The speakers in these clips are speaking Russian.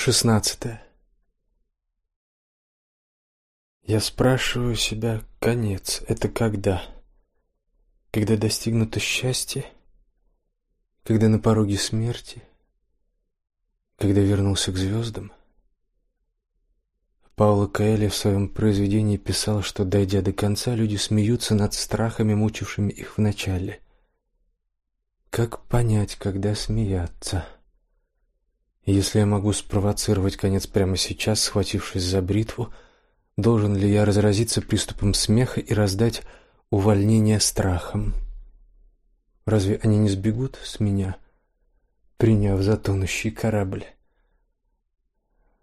Шестнадцатое. Я спрашиваю себя, конец — это когда? Когда достигнуто счастье? Когда на пороге смерти? Когда вернулся к звездам? Пауло Коэльо в своем произведении писал, что, дойдя до конца, люди смеются над страхами, мучившими их в начале. Как понять, когда смеяться? Если я могу спровоцировать конец прямо сейчас, схватившись за бритву, должен ли я разразиться приступом смеха и раздать увольнение страхом? Разве они не сбегут с меня, приняв за тонущий корабль?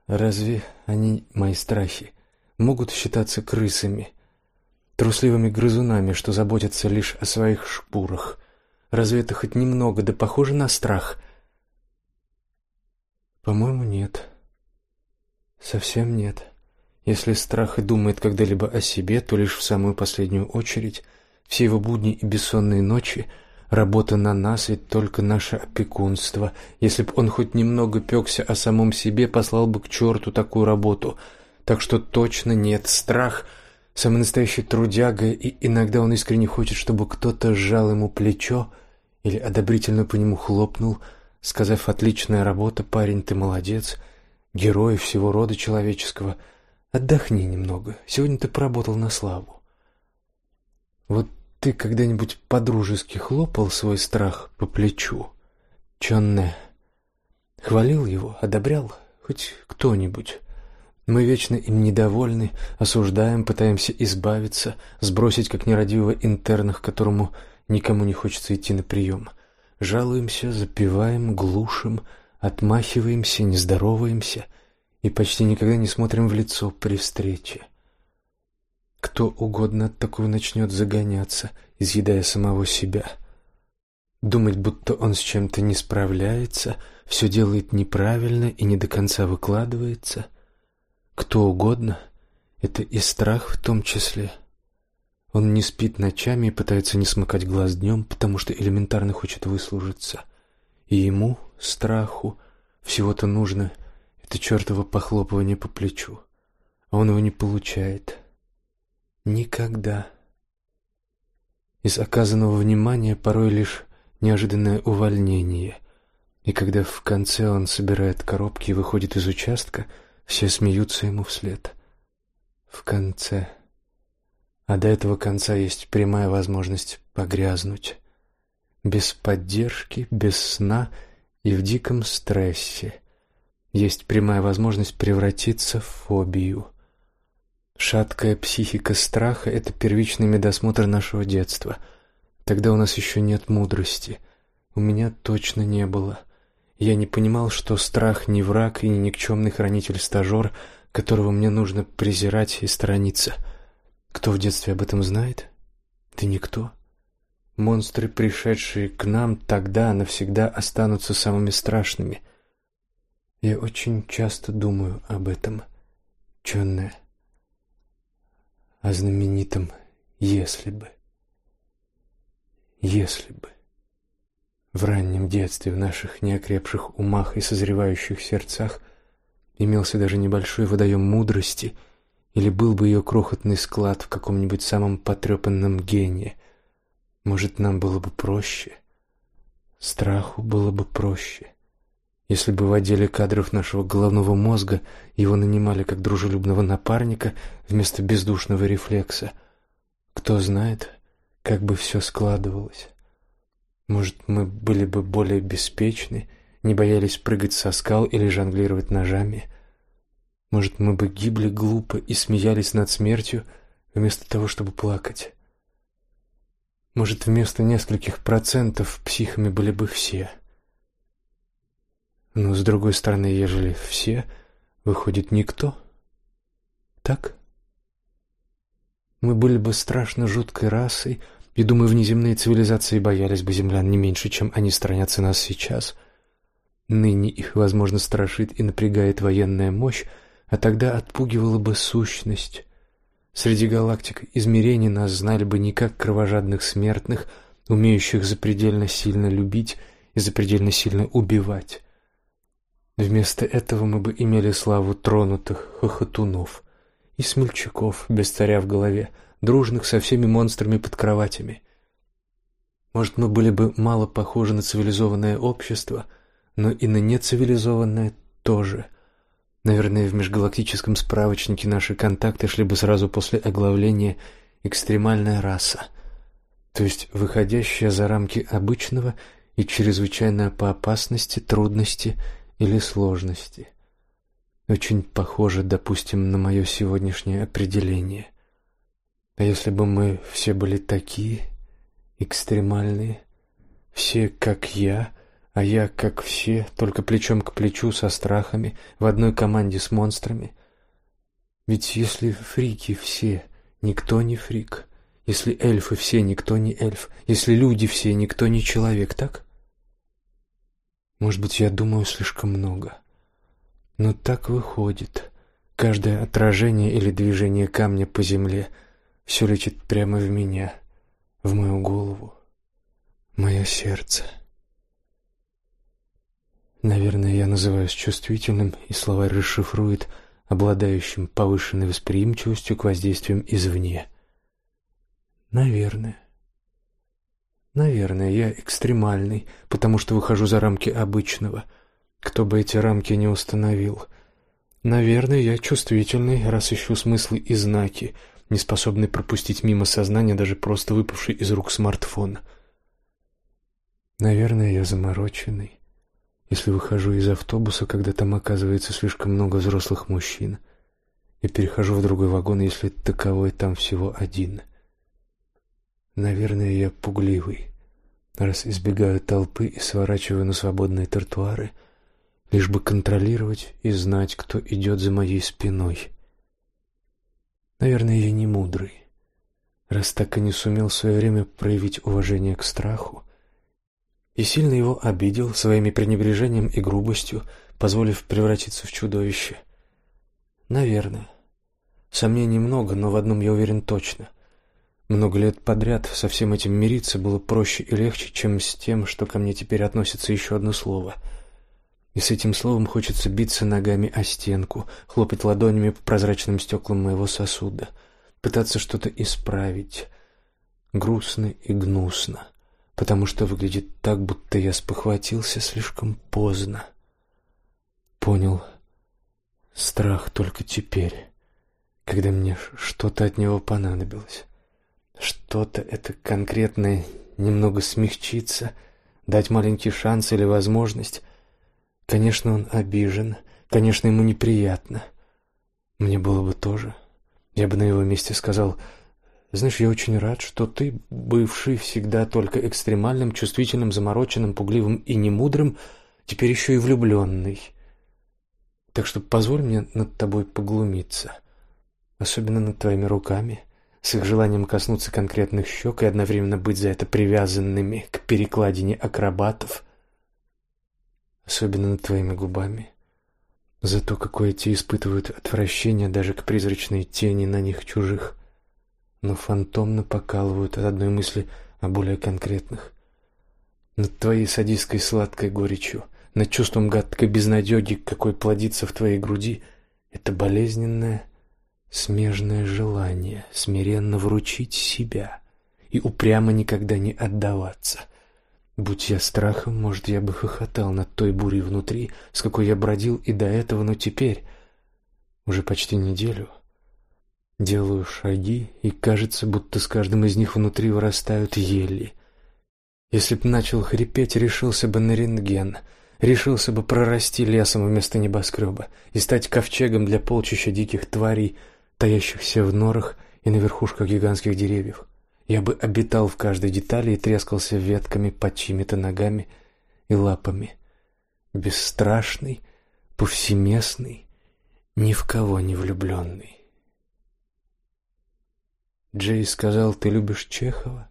Разве они, мои страхи, могут считаться крысами, трусливыми грызунами, что заботятся лишь о своих шкурах? Разве это хоть немного да похоже на страх? По-моему, нет. Совсем нет. Если страх и думает когда-либо о себе, то лишь в самую последнюю очередь. Все его будни и бессонные ночи — работа на нас, ведь только наше опекунство. Если б он хоть немного пекся о самом себе, послал бы к черту такую работу. Так что точно нет. Страх — самый настоящий трудяга, и иногда он искренне хочет, чтобы кто-то сжал ему плечо или одобрительно по нему хлопнул — сказав «отличная работа, парень, ты молодец, герой всего рода человеческого, отдохни немного, сегодня ты поработал на славу». Вот ты когда-нибудь подружески хлопал свой страх по плечу? Чонне. Хвалил его, одобрял хоть кто-нибудь? Мы вечно им недовольны, осуждаем, пытаемся избавиться, сбросить как нерадивого интерна, к которому никому не хочется идти на прием. Жалуемся, запиваем, глушим, отмахиваемся, не здороваемся и почти никогда не смотрим в лицо при встрече. Кто угодно от такого начнет загоняться, изъедая самого себя. Думать, будто он с чем-то не справляется, все делает неправильно и не до конца выкладывается. Кто угодно, это и страх в том числе — он не спит ночами и пытается не смыкать глаз днем, потому что элементарно хочет выслужиться. И ему, страху, всего-то нужно это чертово похлопывание по плечу. А он его не получает. Никогда. Из оказанного внимания порой лишь неожиданное увольнение. И когда в конце он собирает коробки и выходит из участка, все смеются ему вслед. В конце... А до этого конца есть прямая возможность погрязнуть. Без поддержки, без сна и в диком стрессе. Есть прямая возможность превратиться в фобию. Шаткая психика страха — это первичный медосмотр нашего детства. Тогда у нас еще нет мудрости. У меня точно не было. Я не понимал, что страх не враг и не никчемный хранитель-стажер, которого мне нужно презирать и сторониться — кто в детстве об этом знает? Да никто. Монстры, пришедшие к нам тогда, навсегда останутся самыми страшными. Я очень часто думаю об этом, Чонне, о знаменитом «если бы». Если бы. В раннем детстве в наших неокрепших умах и созревающих сердцах имелся даже небольшой водоем мудрости — или был бы ее крохотный склад в каком-нибудь самом потрепанном гении. Может, нам было бы проще? Страху было бы проще. Если бы в отделе кадров нашего головного мозга его нанимали как дружелюбного напарника вместо бездушного рефлекса, кто знает, как бы все складывалось. Может, мы были бы более беспечны, не боялись прыгать со скал или жонглировать ножами — может, мы бы гибли глупо и смеялись над смертью, вместо того, чтобы плакать. Может, вместо нескольких процентов психами были бы все. Но, с другой стороны, ежели все, выходит никто. Так? Мы были бы страшно жуткой расой, и, думаю, внеземные цивилизации боялись бы землян не меньше, чем они сторонятся нас сейчас. Ныне их, возможно, страшит и напрягает военная мощь, а тогда отпугивала бы сущность. Среди галактик измерений нас знали бы не как кровожадных смертных, умеющих запредельно сильно любить и запредельно сильно убивать. Вместо этого мы бы имели славу тронутых хохотунов и смельчаков без царя в голове, дружных со всеми монстрами под кроватями. Может, мы были бы мало похожи на цивилизованное общество, но и на нецивилизованное тоже. Наверное, в межгалактическом справочнике наши контакты шли бы сразу после оглавления «экстремальная раса», то есть выходящая за рамки обычного и чрезвычайно по опасности, трудности или сложности. Очень похоже, допустим, на мое сегодняшнее определение. А если бы мы все были такие, экстремальные, все как я, а я как все, только плечом к плечу со страхами, в одной команде с монстрами. Ведь если фрики все, никто не фрик. Если эльфы все, никто не эльф. Если люди все, никто не человек, так? Может быть, я думаю слишком много. Но так выходит. Каждое отражение или движение камня по земле все летит прямо в меня, в мою голову, мое сердце. Наверное, я называюсь чувствительным, и словарь расшифрует обладающим повышенной восприимчивостью к воздействиям извне. Наверное. Наверное, я экстремальный, потому что выхожу за рамки обычного. Кто бы эти рамки не установил. Наверное, я чувствительный, раз ищу смыслы и знаки, не способный пропустить мимо сознания даже просто выпавший из рук смартфон. Наверное, я замороченный, если выхожу из автобуса, когда там оказывается слишком много взрослых мужчин, и перехожу в другой вагон, если таковой там всего один — Наверное, я пугливый, раз избегаю толпы и сворачиваю на свободные тротуары, лишь бы контролировать и знать, кто идет за моей спиной. Наверное, я не мудрый, раз так и не сумел в свое время проявить уважение к страху и сильно его обидел своими пренебрежением и грубостью, позволив превратиться в чудовище. Наверное. Сомнений много, но в одном я уверен точно. Много лет подряд со всем этим мириться было проще и легче, чем с тем, что ко мне теперь относится еще одно слово. И с этим словом хочется биться ногами о стенку, хлопать ладонями по прозрачным стеклам моего сосуда, пытаться что-то исправить. Грустно и гнусно, потому что выглядит так, будто я спохватился слишком поздно. Понял страх только теперь, когда мне что-то от него понадобилось. Что-то это конкретное немного смягчиться, дать маленький шанс или возможность. Конечно, он обижен, конечно, ему неприятно. Мне было бы тоже. Я бы на его месте сказал: "Знаешь, я очень рад, что ты, бывший всегда только экстремальным, чувствительным, замороченным, пугливым и немудрым, теперь еще и влюбленный. Так что позволь мне над тобой поглумиться, особенно над твоими руками" с их желанием коснуться конкретных щек и одновременно быть за это привязанными к перекладине акробатов, особенно над твоими губами, за то, какое те испытывают отвращение даже к призрачной тени на них чужих, но фантомно покалывают от одной мысли о более конкретных, над твоей садистской сладкой горечью, над чувством гадкой безнадеги, какой плодится в твоей груди, это болезненное смежное желание смиренно вручить себя и упрямо никогда не отдаваться. Будь я страхом, может, я бы хохотал над той бурей внутри, с какой я бродил и до этого, но теперь, уже почти неделю, делаю шаги, и кажется, будто с каждым из них внутри вырастают ели. Если б начал хрипеть, решился бы на рентген, решился бы прорасти лесом вместо небоскреба и стать ковчегом для полчища диких тварей — таящихся в норах и на верхушках гигантских деревьев. Я бы обитал в каждой детали и трескался ветками под чьими-то ногами и лапами. Бесстрашный, повсеместный, ни в кого не влюбленный. Джей сказал, ты любишь Чехова?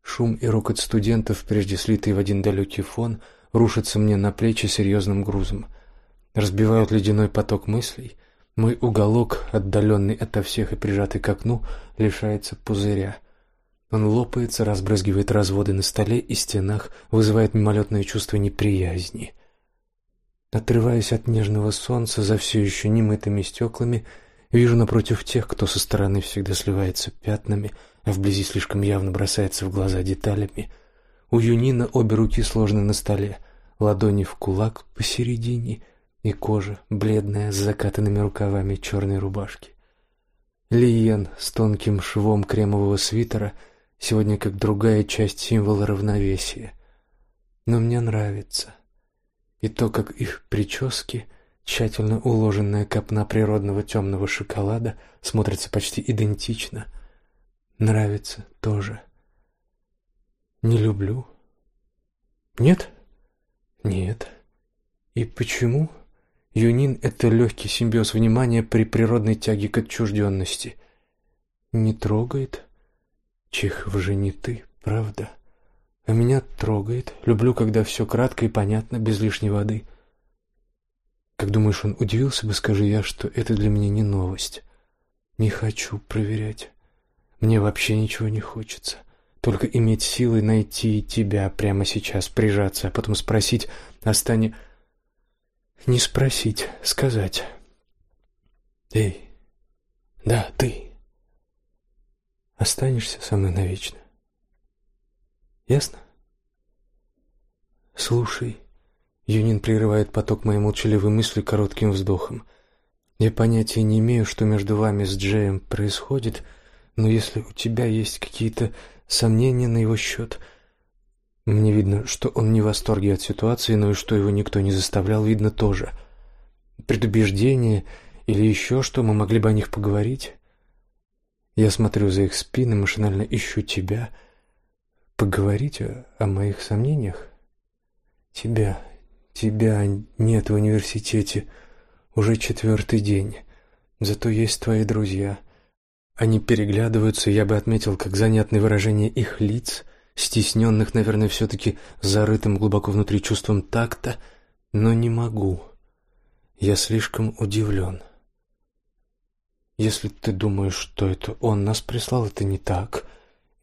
Шум и рокот студентов, прежде слитые в один далекий фон, рушатся мне на плечи серьезным грузом, разбивают ледяной поток мыслей, мой уголок, отдаленный ото всех и прижатый к окну, лишается пузыря. Он лопается, разбрызгивает разводы на столе и стенах, вызывает мимолетное чувство неприязни. Отрываясь от нежного солнца за все еще немытыми стеклами, вижу напротив тех, кто со стороны всегда сливается пятнами, а вблизи слишком явно бросается в глаза деталями. У Юнина обе руки сложены на столе, ладони в кулак посередине и кожа бледная с закатанными рукавами черной рубашки. Лиен с тонким швом кремового свитера сегодня как другая часть символа равновесия. Но мне нравится и то, как их прически, тщательно уложенная копна природного темного шоколада, смотрится почти идентично. Нравится тоже. Не люблю. Нет? Нет. И почему? Юнин — это легкий симбиоз внимания при природной тяге к отчужденности. Не трогает? Чехов же не ты, правда? — а меня трогает. Люблю, когда все кратко и понятно, без лишней воды. Как думаешь, он удивился бы, скажи я, что это для меня не новость. Не хочу проверять. Мне вообще ничего не хочется. Только иметь силы найти тебя прямо сейчас, прижаться, а потом спросить, остане... Не спросить, сказать. Эй, да, ты. Останешься со мной навечно. Ясно? Слушай. Юнин прерывает поток моей молчаливой мысли коротким вздохом. Я понятия не имею, что между вами с Джеем происходит, но если у тебя есть какие-то сомнения на его счет... Мне видно, что он не в восторге от ситуации, но и что его никто не заставлял, видно тоже. Предубеждение или еще что, мы могли бы о них поговорить. Я смотрю за их спины, машинально ищу тебя — поговорить о, моих сомнениях? Тебя, тебя нет в университете уже четвертый день. Зато есть твои друзья. Они переглядываются, я бы отметил, как занятное выражение их лиц, стесненных, наверное, все-таки зарытым глубоко внутри чувством такта, но не могу. Я слишком удивлен. Если ты думаешь, что это он нас прислал, это не так.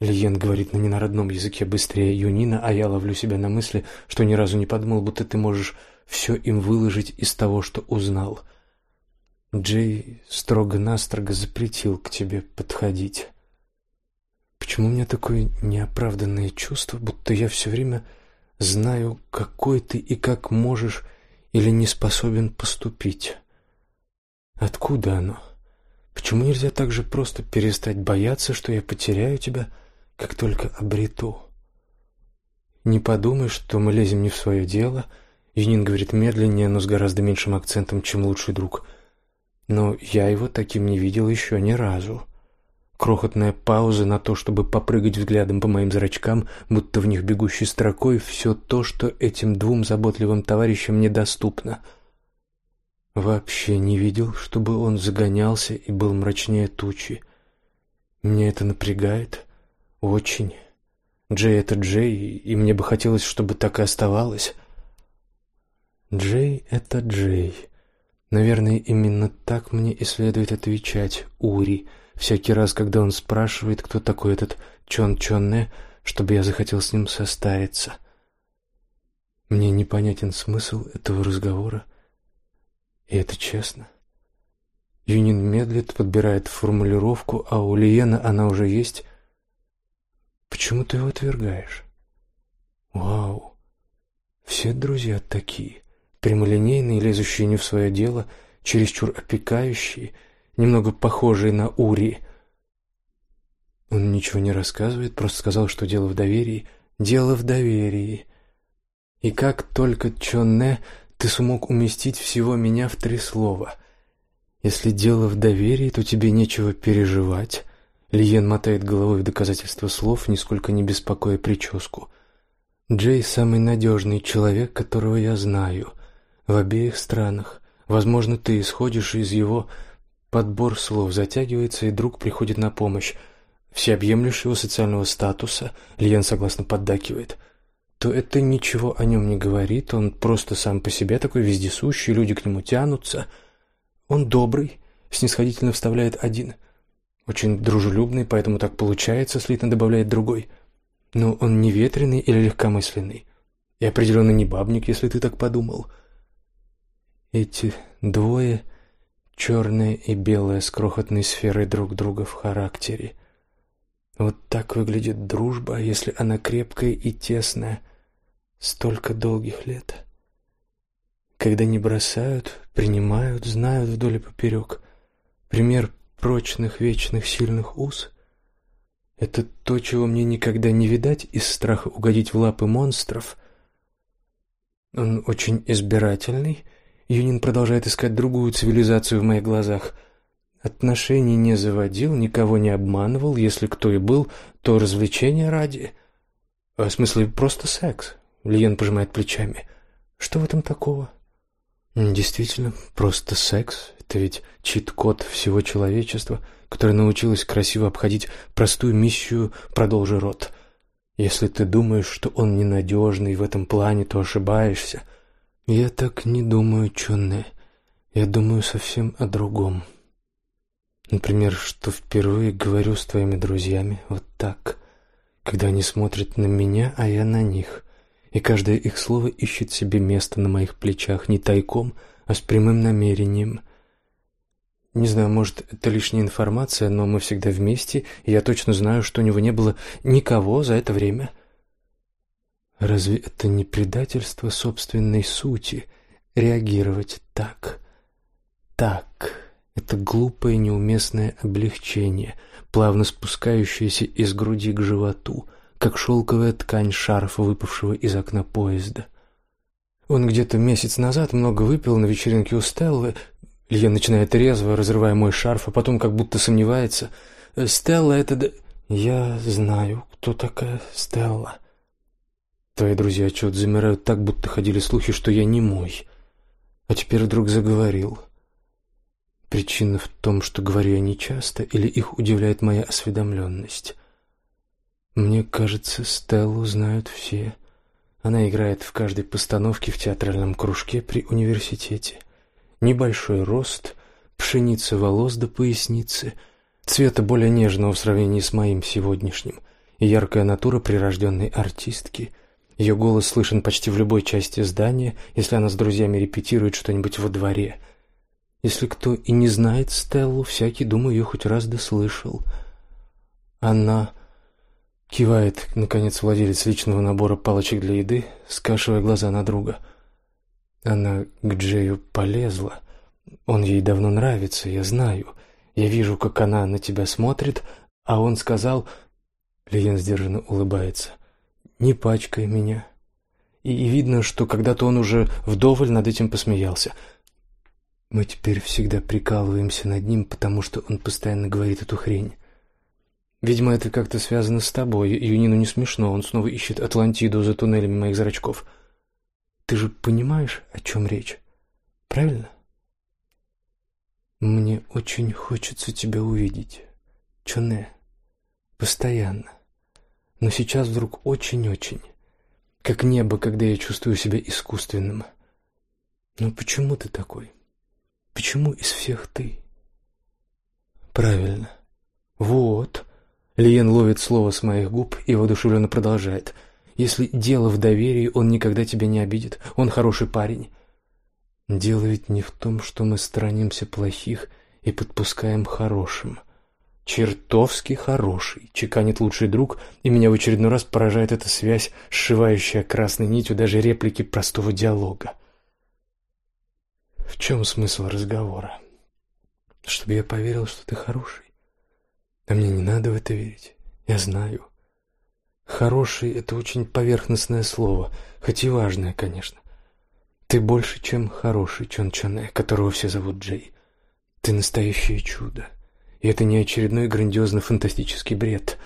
Лиен говорит на ненародном языке быстрее Юнина, а я ловлю себя на мысли, что ни разу не подумал, будто ты можешь все им выложить из того, что узнал. Джей строго-настрого запретил к тебе подходить. Почему у меня такое неоправданное чувство, будто я все время знаю, какой ты и как можешь или не способен поступить? Откуда оно? Почему нельзя так же просто перестать бояться, что я потеряю тебя, — как только обрету. Не подумай, что мы лезем не в свое дело. Юнин говорит медленнее, но с гораздо меньшим акцентом, чем лучший друг. Но я его таким не видел еще ни разу. Крохотная пауза на то, чтобы попрыгать взглядом по моим зрачкам, будто в них бегущей строкой все то, что этим двум заботливым товарищам недоступно. Вообще не видел, чтобы он загонялся и был мрачнее тучи. Мне это напрягает. Очень. Джей — это Джей, и мне бы хотелось, чтобы так и оставалось. Джей — это Джей. Наверное, именно так мне и следует отвечать Ури всякий раз, когда он спрашивает, кто такой этот Чон Чонне, чтобы я захотел с ним состариться. Мне непонятен смысл этого разговора, и это честно. Юнин медлит, подбирает формулировку, а у Лиена она уже есть, Почему ты его отвергаешь? Вау. Все друзья такие, прямолинейные, лезущие не в свое дело, чересчур опекающие, немного похожие на Ури. Он ничего не рассказывает, просто сказал, что дело в доверии. Дело в доверии. И как только Чонне ты смог уместить всего меня в три слова. Если дело в доверии, то тебе нечего переживать. Лиен мотает головой в доказательство слов, нисколько не беспокоя прическу. Джей самый надежный человек, которого я знаю в обеих странах. Возможно, ты исходишь из его подбор слов затягивается, и друг приходит на помощь. Всеобъемлющего социального статуса, Лиен согласно поддакивает. То это ничего о нем не говорит, он просто сам по себе такой вездесущий, люди к нему тянутся. Он добрый, снисходительно вставляет один – очень дружелюбный, поэтому так получается, слитно добавляет другой. Но он не ветреный или легкомысленный. И определенно не бабник, если ты так подумал. Эти двое, черное и белое, с крохотной сферой друг друга в характере. Вот так выглядит дружба, если она крепкая и тесная, столько долгих лет. Когда не бросают, принимают, знают вдоль и поперек. Пример прочных, вечных, сильных уз — это то, чего мне никогда не видать из страха угодить в лапы монстров. Он очень избирательный. Юнин продолжает искать другую цивилизацию в моих глазах. Отношений не заводил, никого не обманывал. Если кто и был, то развлечения ради. А в смысле, просто секс. Лиен пожимает плечами. Что в этом такого? Действительно, просто секс. Это ведь чит-код всего человечества, которое научилось красиво обходить простую миссию «продолжи рот». Если ты думаешь, что он ненадежный в этом плане, то ошибаешься. Я так не думаю, Чонне. Я думаю совсем о другом. Например, что впервые говорю с твоими друзьями вот так, когда они смотрят на меня, а я на них, и каждое их слово ищет себе место на моих плечах не тайком, а с прямым намерением. Не знаю, может, это лишняя информация, но мы всегда вместе, и я точно знаю, что у него не было никого за это время. Разве это не предательство собственной сути реагировать так? Так. Это глупое неуместное облегчение, плавно спускающееся из груди к животу, как шелковая ткань шарфа, выпавшего из окна поезда. Он где-то месяц назад много выпил на вечеринке у Стеллы, Илья начинает резво, разрывая мой шарф, а потом как будто сомневается. «Стелла — это...» «Я знаю, кто такая Стелла». Твои друзья чего-то замирают так, будто ходили слухи, что я не мой. А теперь вдруг заговорил. Причина в том, что говорю я нечасто, или их удивляет моя осведомленность? Мне кажется, Стеллу знают все. Она играет в каждой постановке в театральном кружке при университете — Небольшой рост, пшеница волос до поясницы, цвета более нежного в сравнении с моим сегодняшним, и яркая натура прирожденной артистки. Ее голос слышен почти в любой части здания, если она с друзьями репетирует что-нибудь во дворе. Если кто и не знает Стеллу, всякий, думаю, ее хоть раз дослышал. Она кивает, наконец, владелец личного набора палочек для еды, скашивая глаза на друга — она к Джею полезла. Он ей давно нравится, я знаю. Я вижу, как она на тебя смотрит, а он сказал... Лиен сдержанно улыбается. «Не пачкай меня». И, и видно, что когда-то он уже вдоволь над этим посмеялся. Мы теперь всегда прикалываемся над ним, потому что он постоянно говорит эту хрень. Видимо, это как-то связано с тобой. Юнину не смешно, он снова ищет Атлантиду за туннелями моих зрачков. — ты же понимаешь, о чем речь? Правильно? Мне очень хочется тебя увидеть, Чоне. Постоянно. Но сейчас вдруг очень-очень. Как небо, когда я чувствую себя искусственным. Но почему ты такой? Почему из всех ты? Правильно. Вот. Лиен ловит слово с моих губ и воодушевленно продолжает — если дело в доверии, он никогда тебя не обидит. Он хороший парень. Дело ведь не в том, что мы странимся плохих и подпускаем хорошим. Чертовски хороший, чеканит лучший друг, и меня в очередной раз поражает эта связь, сшивающая красной нитью даже реплики простого диалога. В чем смысл разговора? Чтобы я поверил, что ты хороший. А мне не надо в это верить. Я знаю. Хороший — это очень поверхностное слово, хоть и важное, конечно. Ты больше, чем хороший Чон Чоне, которого все зовут Джей. Ты настоящее чудо. И это не очередной грандиозно-фантастический бред.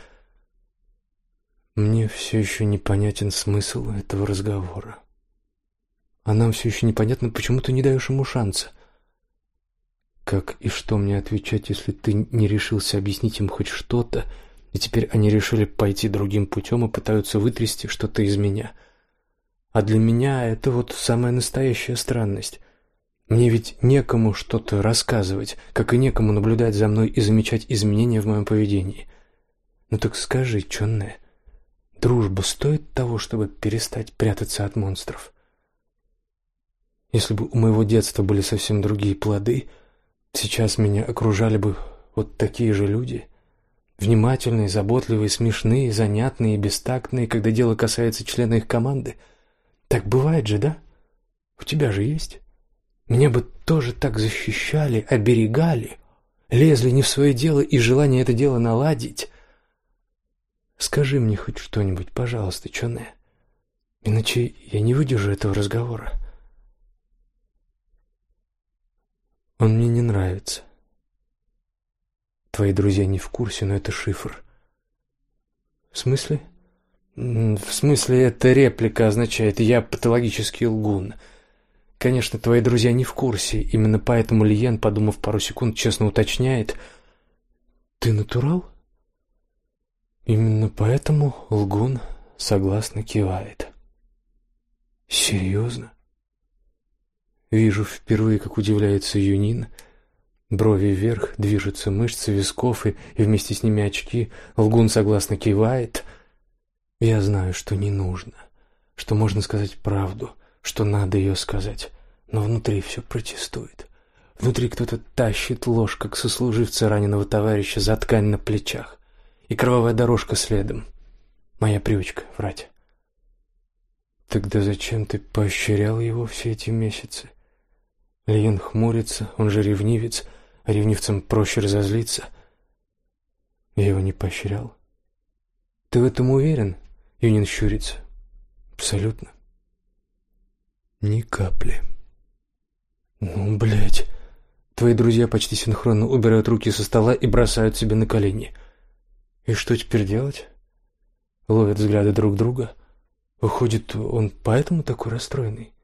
Мне все еще непонятен смысл этого разговора. А нам все еще непонятно, почему ты не даешь ему шанса. Как и что мне отвечать, если ты не решился объяснить им хоть что-то, — и теперь они решили пойти другим путем и пытаются вытрясти что-то из меня. А для меня это вот самая настоящая странность. Мне ведь некому что-то рассказывать, как и некому наблюдать за мной и замечать изменения в моем поведении. Ну так скажи, Чонне, дружба стоит того, чтобы перестать прятаться от монстров? Если бы у моего детства были совсем другие плоды, сейчас меня окружали бы вот такие же люди. Внимательные, заботливые, смешные, занятные и бестактные, когда дело касается члена их команды. Так бывает же, да? У тебя же есть? Меня бы тоже так защищали, оберегали, лезли не в свое дело и желание это дело наладить. Скажи мне хоть что-нибудь, пожалуйста, Чоне. Иначе я не выдержу этого разговора. Он мне не нравится. Твои друзья не в курсе, но это шифр. В смысле? В смысле, эта реплика означает «я патологический лгун». Конечно, твои друзья не в курсе. Именно поэтому Лиен, подумав пару секунд, честно уточняет: "Ты натурал?" Именно поэтому лгун согласно кивает. Серьезно? Вижу впервые, как удивляется Юнин. Брови вверх, движутся мышцы висков и, и вместе с ними очки. Лгун согласно кивает. Я знаю, что не нужно, что можно сказать правду что надо ее сказать, но внутри все протестует. Внутри кто-то тащит ложь, как сослуживца раненого товарища, за ткань на плечах, и кровавая дорожка следом. Моя привычка врать. Тогда зачем ты поощрял его все эти месяцы? Лиен хмурится, он же ревнивец, а ревнивцам проще разозлиться. Я его не поощрял. Ты в этом уверен? Юнин щурится. Абсолютно. Ни капли. Ну, блядь. Твои друзья почти синхронно убирают руки со стола и бросают себе на колени. И что теперь делать? Ловят взгляды друг друга. Выходит, он поэтому такой расстроенный.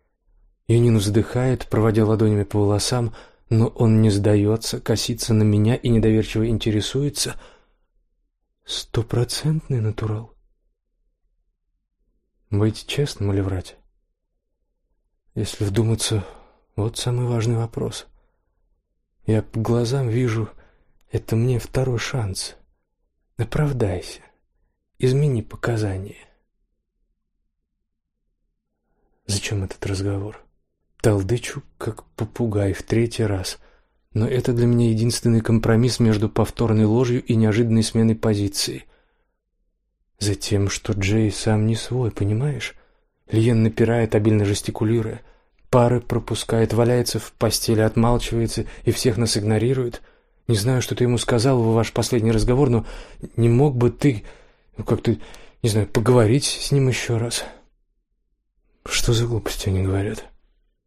Янин вздыхает, проводя ладонями по волосам, но он не сдается, косится на меня и недоверчиво интересуется. Стопроцентный натурал. Быть честным или врать? Если вдуматься, вот самый важный вопрос. Я по глазам вижу, это мне второй шанс. Оправдайся. Измени показания. Зачем этот разговор? Толдычу, как попугай, в третий раз. Но это для меня единственный компромисс между повторной ложью и неожиданной сменой позиции. Затем, что Джей сам не свой, понимаешь? Лиен напирает, обильно жестикулируя. Пары пропускает, валяется в постели, отмалчивается и всех нас игнорирует. Не знаю, что ты ему сказал в ваш последний разговор, но не мог бы ты ну, как-то, не знаю, поговорить с ним еще раз? Что за глупости они говорят?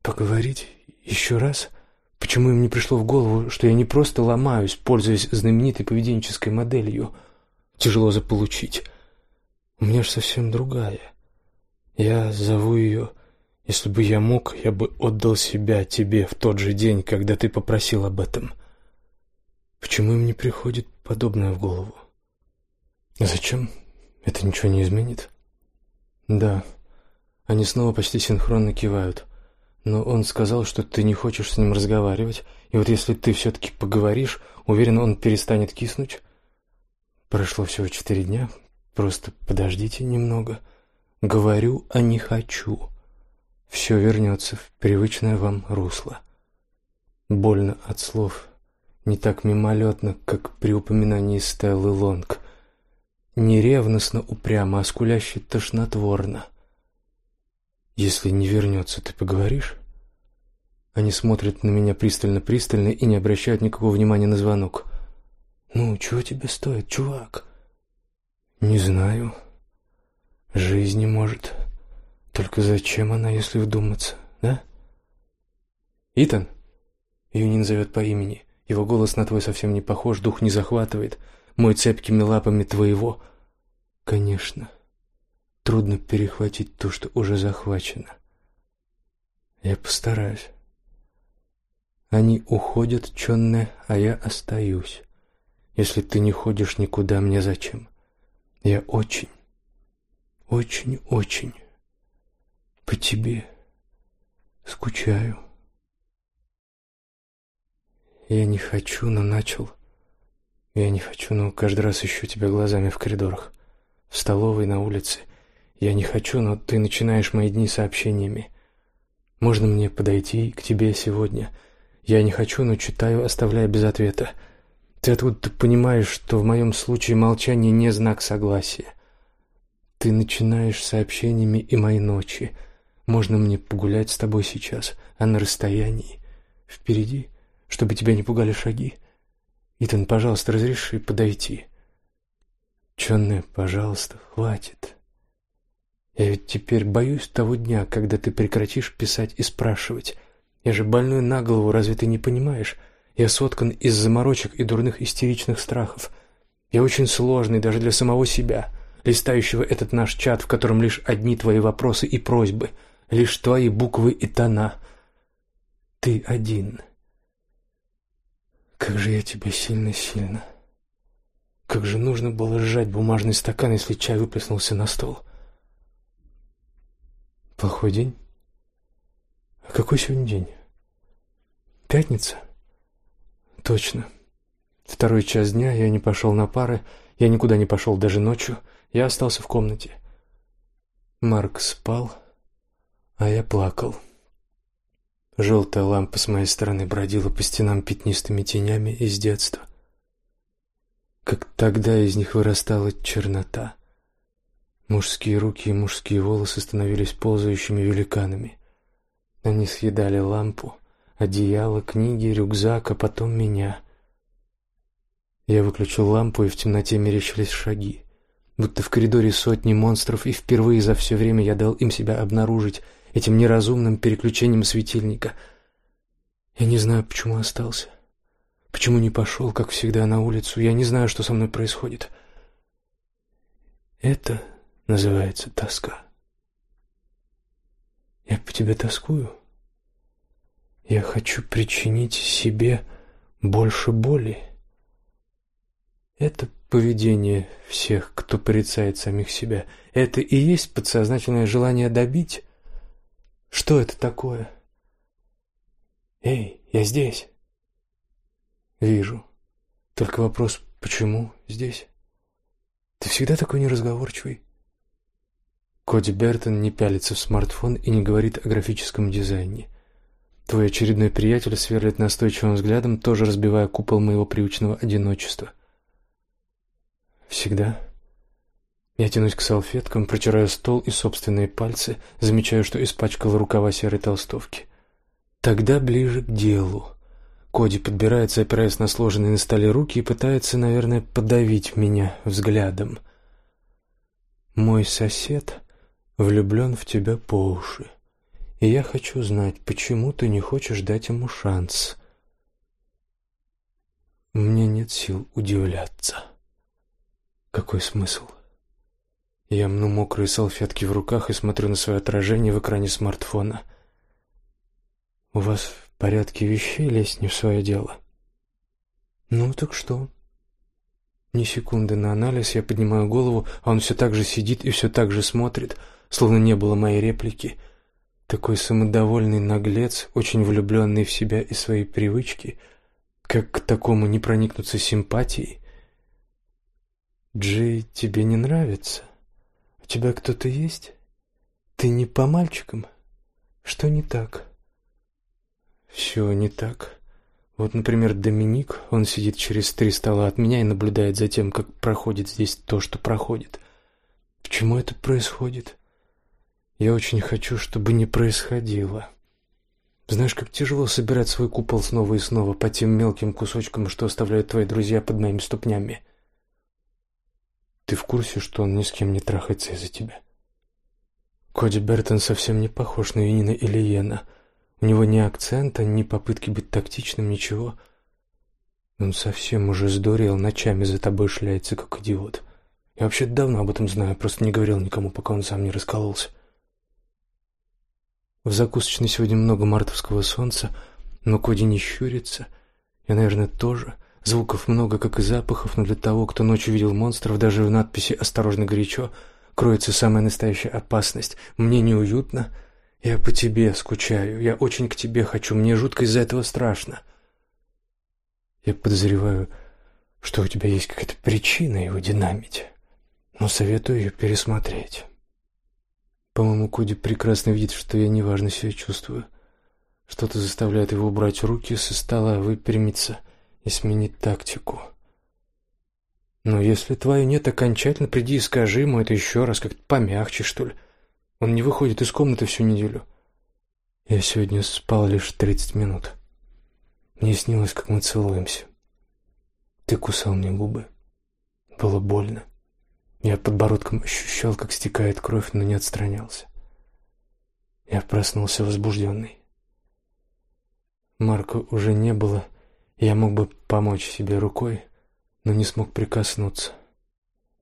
Поговорить еще раз? Почему им не пришло в голову, что я не просто ломаюсь, пользуясь знаменитой поведенческой моделью? Тяжело заполучить. У меня же совсем другая. Я зову ее... Если бы я мог, я бы отдал себя тебе в тот же день, когда ты попросил об этом. Почему им не приходит подобное в голову? Зачем? Это ничего не изменит. Да. Они снова почти синхронно кивают. Но он сказал, что ты не хочешь с ним разговаривать, и вот если ты все таки поговоришь, уверен, он перестанет киснуть. Прошло всего четыре дня. Просто подождите немного. Говорю, а не хочу. Все вернется в привычное вам русло. Больно от слов, не так мимолетно, как при упоминании Стеллы Лонг. Не ревностно упрямо, а скуляще тошнотворно. Если не вернется, ты поговоришь? Они смотрят на меня пристально-пристально и не обращают никакого внимания на звонок. Ну, чего тебе стоит, чувак? Не знаю. Жизни может. Только зачем она, если вдуматься, да? Итан. Юнин зовет по имени. Его голос на твой совсем не похож, дух не захватывает. Мой цепкими лапами твоего. Конечно. Трудно перехватить то, что уже захвачено. Я постараюсь. Они уходят, Чонне, а я остаюсь. Если ты не ходишь никуда, мне зачем? Я очень очень-очень по тебе скучаю. Я не хочу, но начал. Я не хочу, но каждый раз ищу тебя глазами в коридорах, в столовой, на улице. Я не хочу, но ты начинаешь мои дни сообщениями. Можно мне подойти к тебе сегодня? Я не хочу, но читаю, оставляя без ответа. Ты откуда-то понимаешь, что в моем случае молчание не знак согласия. Ты начинаешь сообщениями и мои ночи. Можно мне погулять с тобой сейчас, а на расстоянии? Впереди, чтобы тебя не пугали шаги? Итан, пожалуйста, разреши подойти. Чонне, пожалуйста, хватит. Я ведь теперь боюсь того дня, когда ты прекратишь писать и спрашивать. Я же больной на голову, разве ты не понимаешь? Я соткан из заморочек и дурных истеричных страхов. Я очень сложный даже для самого себя, листающего этот наш чат, в котором лишь одни твои вопросы и просьбы, лишь твои буквы и тона. Ты один. Как же я тебя сильно-сильно. Как же нужно было сжать бумажный стакан, если чай выплеснулся на стол. — Плохой день? А какой сегодня день? Пятница? Точно. Второй час дня я не пошел на пары, я никуда не пошел даже ночью, я остался в комнате. Марк спал, а я плакал. Желтая лампа с моей стороны бродила по стенам пятнистыми тенями из детства. Как тогда из них вырастала чернота. Мужские руки и мужские волосы становились ползающими великанами. Они съедали лампу, одеяло, книги, рюкзак, а потом меня. Я выключил лампу, и в темноте мерещились шаги. Будто в коридоре сотни монстров, и впервые за все время я дал им себя обнаружить этим неразумным переключением светильника. Я не знаю, почему остался. Почему не пошел, как всегда, на улицу? Я не знаю, что со мной происходит. Это называется тоска. Я по тебе тоскую. Я хочу причинить себе больше боли. Это поведение всех, кто порицает самих себя. Это и есть подсознательное желание добить. Что это такое? Эй, я здесь. Вижу. Только вопрос, почему здесь? Ты всегда такой неразговорчивый. Коди Бертон не пялится в смартфон и не говорит о графическом дизайне. Твой очередной приятель сверлит настойчивым взглядом, тоже разбивая купол моего привычного одиночества. Всегда. Я тянусь к салфеткам, протираю стол и собственные пальцы, замечаю, что испачкал рукава серой толстовки. Тогда ближе к делу. Коди подбирается, опираясь на сложенные на столе руки и пытается, наверное, подавить меня взглядом. Мой сосед влюблен в тебя по уши, и я хочу знать, почему ты не хочешь дать ему шанс. Мне нет сил удивляться. Какой смысл? Я мну мокрые салфетки в руках и смотрю на свое отражение в экране смартфона. У вас в порядке вещей лезть не в свое дело? Ну так что? Ни секунды на анализ я поднимаю голову, а он все так же сидит и все так же смотрит — словно не было моей реплики. Такой самодовольный наглец, очень влюбленный в себя и свои привычки, как к такому не проникнуться симпатией? Джей, тебе не нравится? У тебя кто-то есть? Ты не по мальчикам? Что не так? Все не так. Вот, например, Доминик, он сидит через три стола от меня и наблюдает за тем, как проходит здесь то, что проходит. Почему это происходит? Я очень хочу, чтобы не происходило. Знаешь, как тяжело собирать свой купол снова и снова по тем мелким кусочкам, что оставляют твои друзья под моими ступнями. Ты в курсе, что он ни с кем не трахается из-за тебя? Коди Бертон совсем не похож на Юнина или Йена. У него ни акцента, ни попытки быть тактичным, ничего. Он совсем уже сдурел, ночами за тобой шляется, как идиот. Я вообще давно об этом знаю, просто не говорил никому, пока он сам не раскололся. В закусочной сегодня много мартовского солнца, но Коди не щурится. Я, наверное, тоже. Звуков много, как и запахов, но для того, кто ночью видел монстров, даже в надписи «Осторожно, горячо» кроется самая настоящая опасность. Мне неуютно. Я по тебе скучаю. Я очень к тебе хочу. Мне жутко из-за этого страшно. Я подозреваю, что у тебя есть какая-то причина его динамить, но советую ее пересмотреть. По-моему, Коди прекрасно видит, что я неважно себя чувствую. Что-то заставляет его убрать руки со стола, выпрямиться и сменить тактику. Но если твоей нет окончательно, приди и скажи ему это еще раз, как-то помягче, что ли. Он не выходит из комнаты всю неделю. Я сегодня спал лишь тридцать минут. Мне снилось, как мы целуемся. Ты кусал мне губы. Было больно. Я подбородком ощущал, как стекает кровь, но не отстранялся. Я проснулся возбужденный. Марка уже не было, я мог бы помочь себе рукой, но не смог прикоснуться.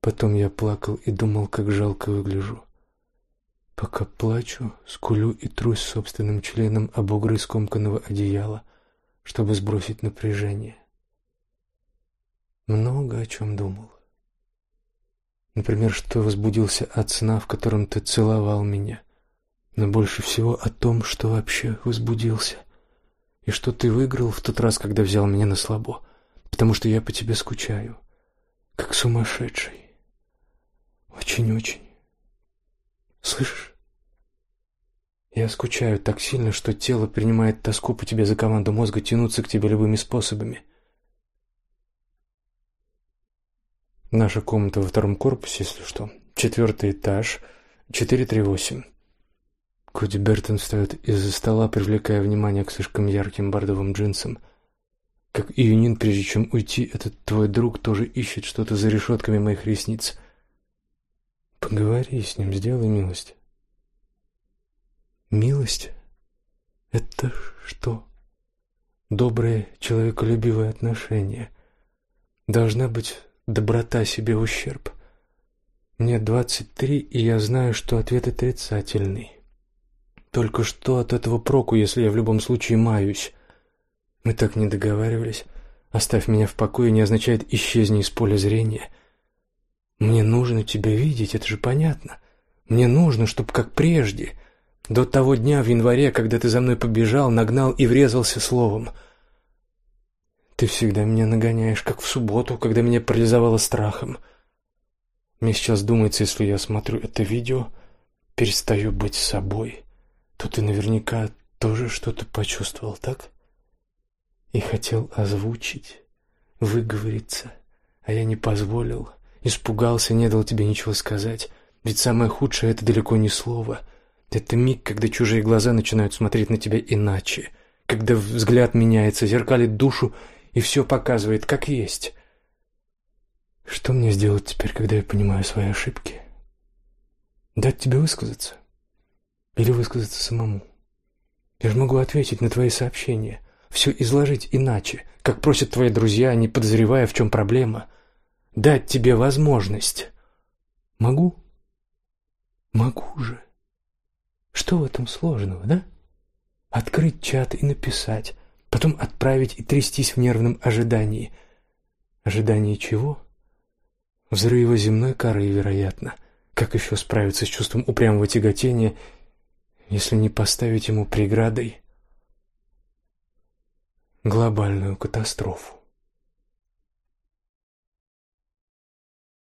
Потом я плакал и думал, как жалко выгляжу. Пока плачу, скулю и трусь собственным членом об угры скомканного одеяла, чтобы сбросить напряжение. Много о чем думал. Например, что возбудился от сна, в котором ты целовал меня, но больше всего о том, что вообще возбудился, и что ты выиграл в тот раз, когда взял меня на слабо, потому что я по тебе скучаю, как сумасшедший. Очень-очень. Слышишь? Я скучаю так сильно, что тело принимает тоску по тебе за команду мозга тянуться к тебе любыми способами. Наша комната во втором корпусе, если что. Четвертый этаж, 438. Коди Бертон встает из-за стола, привлекая внимание к слишком ярким бордовым джинсам. Как и Юнин, прежде чем уйти, этот твой друг тоже ищет что-то за решетками моих ресниц. Поговори с ним, сделай милость. Милость? Это что? Доброе, человеколюбивое отношение. Должна быть доброта себе ущерб. Мне двадцать три, и я знаю, что ответ отрицательный. Только что от этого проку, если я в любом случае маюсь? Мы так не договаривались. Оставь меня в покое не означает исчезни из поля зрения. Мне нужно тебя видеть, это же понятно. Мне нужно, чтобы как прежде, до того дня в январе, когда ты за мной побежал, нагнал и врезался словом — ты всегда меня нагоняешь, как в субботу, когда меня парализовало страхом. Мне сейчас думается, если я смотрю это видео, перестаю быть собой, то ты наверняка тоже что-то почувствовал, так? И хотел озвучить, выговориться, а я не позволил, испугался, не дал тебе ничего сказать. Ведь самое худшее это далеко не слово. Это миг, когда чужие глаза начинают смотреть на тебя иначе, когда взгляд меняется, зеркалит душу и все показывает как есть. Что мне сделать теперь, когда я понимаю свои ошибки? Дать тебе высказаться? Или высказаться самому? Я же могу ответить на твои сообщения, все изложить иначе, как просят твои друзья, не подозревая, в чем проблема. Дать тебе возможность. Могу? Могу же. Что в этом сложного, да? Открыть чат и написать потом отправить и трястись в нервном ожидании. Ожидании чего? Взрыва земной коры, вероятно. Как еще справиться с чувством упрямого тяготения, если не поставить ему преградой глобальную катастрофу?